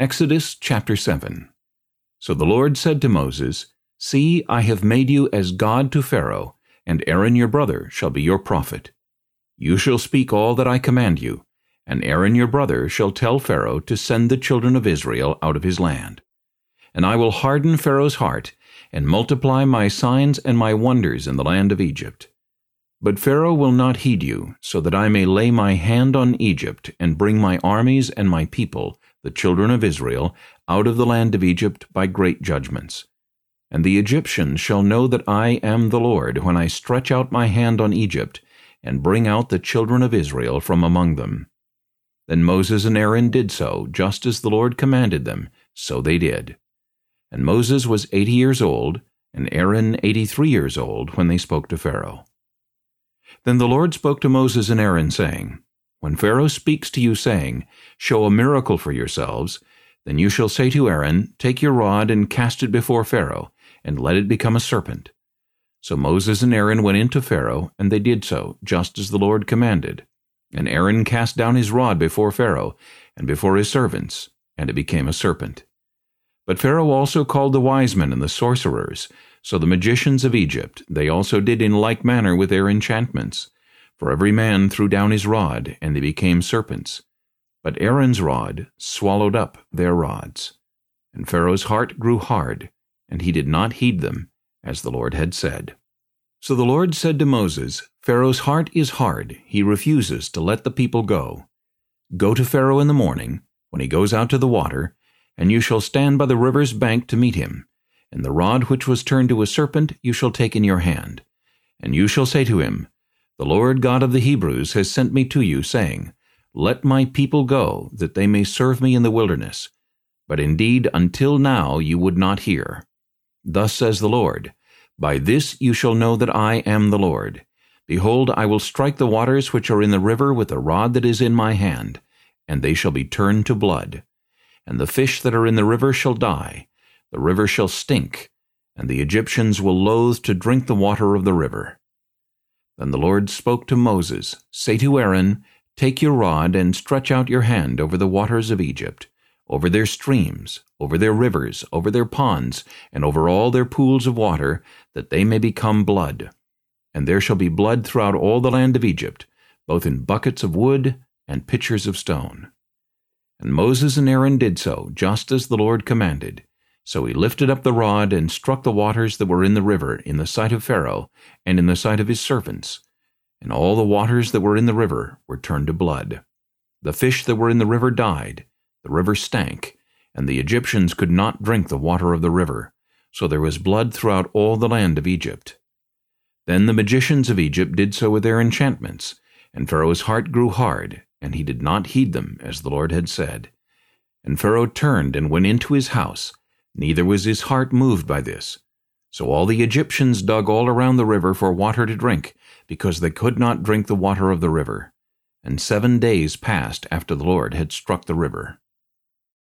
Exodus chapter 7 So the Lord said to Moses, See, I have made you as God to Pharaoh, and Aaron your brother shall be your prophet. You shall speak all that I command you, and Aaron your brother shall tell Pharaoh to send the children of Israel out of his land. And I will harden Pharaoh's heart, and multiply my signs and my wonders in the land of Egypt. But Pharaoh will not heed you, so that I may lay my hand on Egypt, and bring my armies and my people, the children of Israel, out of the land of Egypt by great judgments. And the Egyptians shall know that I am the Lord when I stretch out my hand on Egypt, and bring out the children of Israel from among them. Then Moses and Aaron did so, just as the Lord commanded them, so they did. And Moses was eighty years old, and Aaron eighty-three years old, when they spoke to Pharaoh. Then the Lord spoke to Moses and Aaron, saying, when Pharaoh speaks to you, saying, Show a miracle for yourselves, then you shall say to Aaron, Take your rod and cast it before Pharaoh, and let it become a serpent. So Moses and Aaron went in to Pharaoh, and they did so, just as the Lord commanded. And Aaron cast down his rod before Pharaoh, and before his servants, and it became a serpent. But Pharaoh also called the wise men and the sorcerers, so the magicians of Egypt, they also did in like manner with their enchantments. For every man threw down his rod, and they became serpents. But Aaron's rod swallowed up their rods. And Pharaoh's heart grew hard, and he did not heed them, as the Lord had said. So the Lord said to Moses, Pharaoh's heart is hard, he refuses to let the people go. Go to Pharaoh in the morning, when he goes out to the water, and you shall stand by the river's bank to meet him. And the rod which was turned to a serpent you shall take in your hand. And you shall say to him, the Lord God of the Hebrews has sent me to you, saying, Let my people go, that they may serve me in the wilderness. But indeed until now you would not hear. Thus says the Lord, By this you shall know that I am the Lord. Behold, I will strike the waters which are in the river with the rod that is in my hand, and they shall be turned to blood. And the fish that are in the river shall die, the river shall stink, and the Egyptians will loathe to drink the water of the river. Then the Lord spoke to Moses, Say to Aaron, Take your rod and stretch out your hand over the waters of Egypt, over their streams, over their rivers, over their ponds, and over all their pools of water, that they may become blood. And there shall be blood throughout all the land of Egypt, both in buckets of wood and pitchers of stone. And Moses and Aaron did so, just as the Lord commanded. So he lifted up the rod and struck the waters that were in the river in the sight of Pharaoh and in the sight of his servants. And all the waters that were in the river were turned to blood. The fish that were in the river died, the river stank, and the Egyptians could not drink the water of the river. So there was blood throughout all the land of Egypt. Then the magicians of Egypt did so with their enchantments, and Pharaoh's heart grew hard, and he did not heed them, as the Lord had said. And Pharaoh turned and went into his house, Neither was his heart moved by this. So all the Egyptians dug all around the river for water to drink, because they could not drink the water of the river. And seven days passed after the Lord had struck the river.